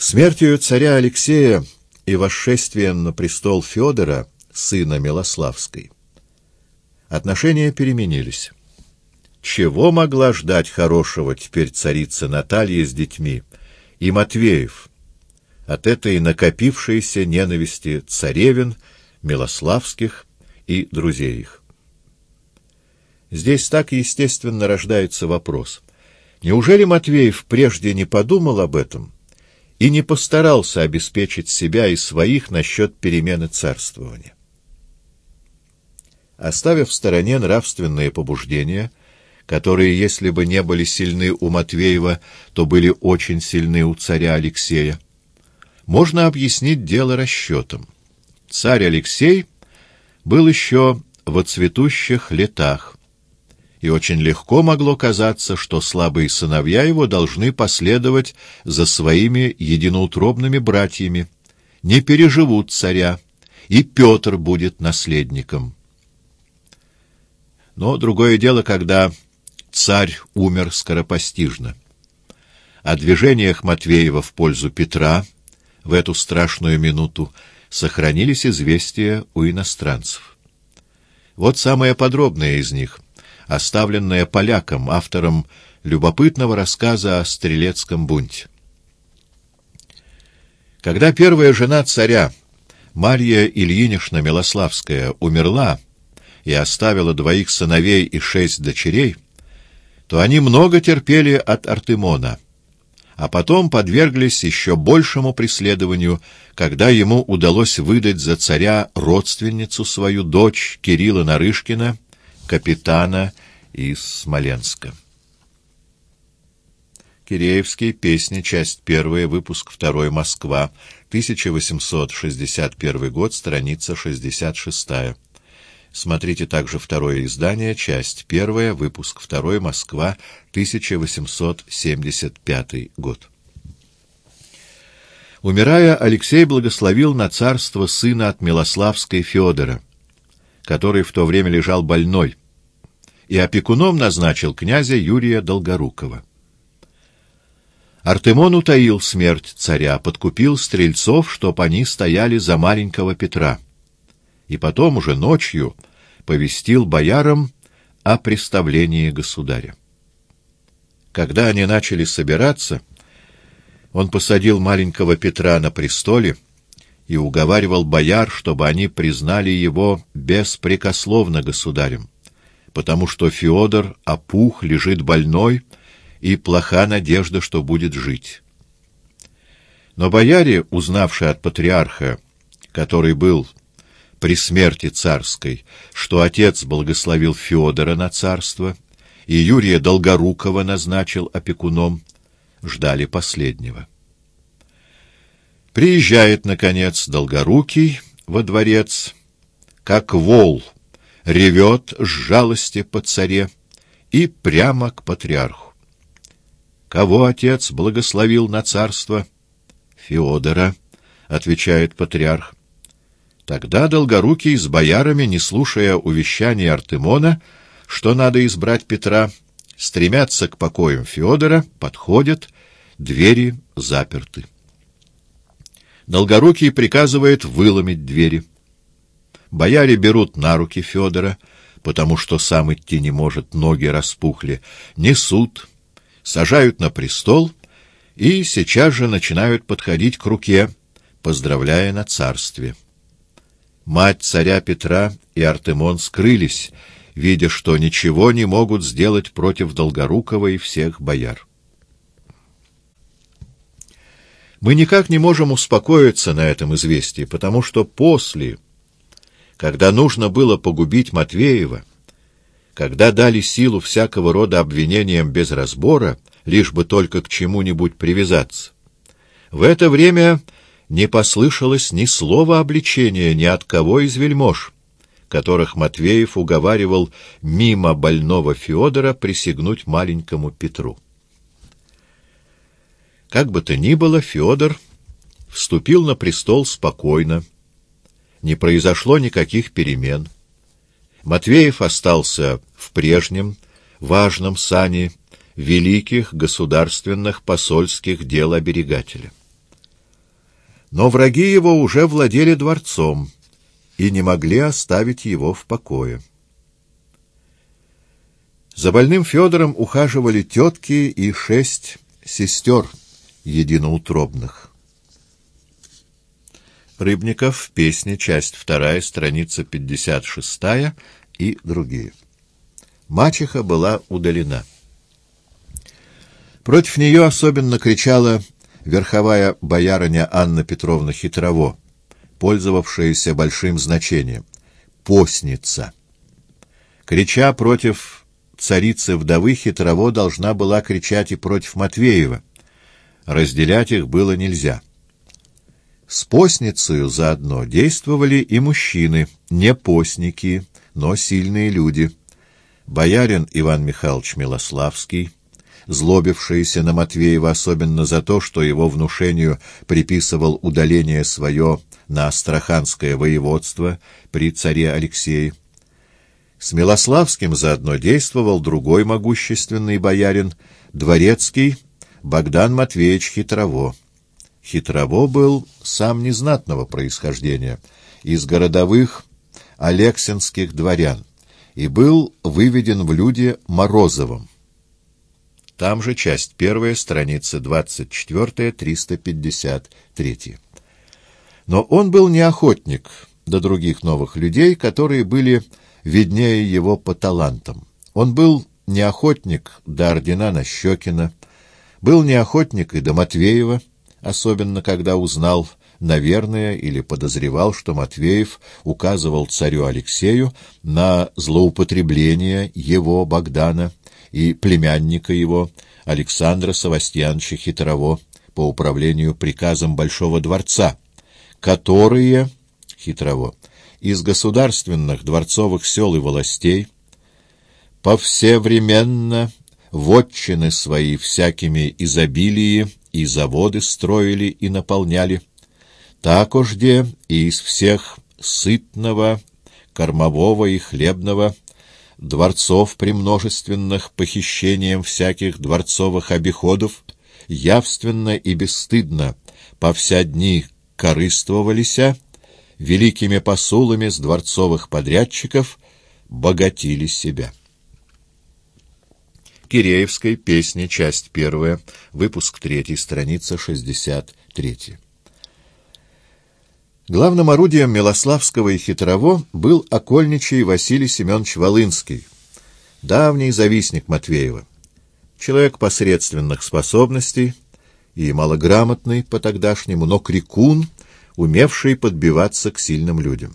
Смертью царя Алексея и восшествием на престол Федора, сына Милославской, отношения переменились. Чего могла ждать хорошего теперь царица Наталья с детьми и Матвеев от этой накопившейся ненависти царевин, Милославских и друзей их? Здесь так естественно рождается вопрос. Неужели Матвеев прежде не подумал об этом и не постарался обеспечить себя и своих насчет перемены царствования? Оставив в стороне нравственные побуждения, которые, если бы не были сильны у Матвеева, то были очень сильны у царя Алексея, можно объяснить дело расчетом. Царь Алексей был еще во цветущих летах, и очень легко могло казаться, что слабые сыновья его должны последовать за своими единоутробными братьями, не переживут царя, и Петр будет наследником. Но другое дело, когда царь умер скоропостижно. О движениях Матвеева в пользу Петра в эту страшную минуту сохранились известия у иностранцев. Вот самое подробное из них — оставленная поляком, автором любопытного рассказа о стрелецком бунте. Когда первая жена царя, Марья Ильинична Милославская, умерла и оставила двоих сыновей и шесть дочерей, то они много терпели от Артемона, а потом подверглись еще большему преследованию, когда ему удалось выдать за царя родственницу свою дочь Кирилла Нарышкина, капитана из Смоленска. Киреевский, песни, часть первая, выпуск второй, Москва, 1861 год, страница 66. Смотрите также второе издание, часть первая, выпуск второй, Москва, 1875 год. Умирая, Алексей благословил на царство сына от Милославской Федора, который в то время лежал больной, и опекуном назначил князя Юрия Долгорукова. Артемон утаил смерть царя, подкупил стрельцов, чтоб они стояли за маленького Петра, и потом уже ночью повестил боярам о представлении государя. Когда они начали собираться, он посадил маленького Петра на престоле и уговаривал бояр, чтобы они признали его беспрекословно государем потому что Феодор опух, лежит больной, и плоха надежда, что будет жить. Но бояре, узнавшие от патриарха, который был при смерти царской, что отец благословил Феодора на царство, и Юрия Долгорукова назначил опекуном, ждали последнего. Приезжает, наконец, Долгорукий во дворец, как вол — ревет с жалости по царе и прямо к патриарху. Кого отец благословил на царство? Феодора, отвечает патриарх. Тогда Долгорукий с боярами, не слушая увещания Артемона, что надо избрать Петра, стремятся к покоям Феодора, подходят, двери заперты. Долгорукий приказывает выломить двери. Бояре берут на руки Федора, потому что сам идти не может, ноги распухли, несут, сажают на престол и сейчас же начинают подходить к руке, поздравляя на царстве. Мать царя Петра и Артемон скрылись, видя, что ничего не могут сделать против Долгорукова и всех бояр. Мы никак не можем успокоиться на этом известии, потому что после когда нужно было погубить Матвеева, когда дали силу всякого рода обвинениям без разбора, лишь бы только к чему-нибудь привязаться. В это время не послышалось ни слова обличения ни от кого из вельмож, которых Матвеев уговаривал мимо больного Феодора присягнуть маленькому Петру. Как бы то ни было, Феодор вступил на престол спокойно, не произошло никаких перемен. Матвеев остался в прежнем, важном сане великих государственных посольских дел оберегателя. Но враги его уже владели дворцом и не могли оставить его в покое. За больным Федором ухаживали тетки и шесть сестер единоутробных. Рыбников, песня, часть вторая, страница 56 и другие. Мачеха была удалена. Против нее особенно кричала верховая боярыня Анна Петровна Хитрово, пользовавшаяся большим значением — постница. Крича против царицы-вдовы, Хитрово должна была кричать и против Матвеева. Разделять их было нельзя. С постницею заодно действовали и мужчины, не постники, но сильные люди. Боярин Иван Михайлович Милославский — злобившийся на Матвеева особенно за то, что его внушению приписывал удаление свое на Астраханское воеводство при царе Алексее. С Милославским заодно действовал другой могущественный боярин, дворецкий Богдан Матвеевич Хитрово. Хитрово был сам незнатного происхождения, из городовых алексинских дворян, и был выведен в люди Морозовым. Там же часть первая, страница 24, 353. Но он был не охотник до других новых людей, которые были виднее его по талантам. Он был не охотник до ордена Нащекина, был не охотник и до Матвеева, особенно когда узнал, наверное, или подозревал, что Матвеев указывал царю Алексею на злоупотребление его, Богдана, и племянника его, Александра Савастьяновича Хитрово, по управлению приказом Большого дворца, которые, Хитрово, из государственных дворцовых сел и властей повсевременно вотчины свои всякими изобилии и заводы строили и наполняли, такожде и из всех сытного, кормового и хлебного дворцов премножественных похищением всяких дворцовых обиходов, явственно и бесстыдно по вся дни корыстовалися, великими посулами с дворцовых подрядчиков богатили себя. Киреевской песни, часть первая, выпуск третий, страница шестьдесят третья. Главным орудием Милославского и Хитрово был окольничий Василий Семенович Волынский, давний завистник Матвеева, человек посредственных способностей и малограмотный по тогдашнему, но крикун, умевший подбиваться к сильным людям.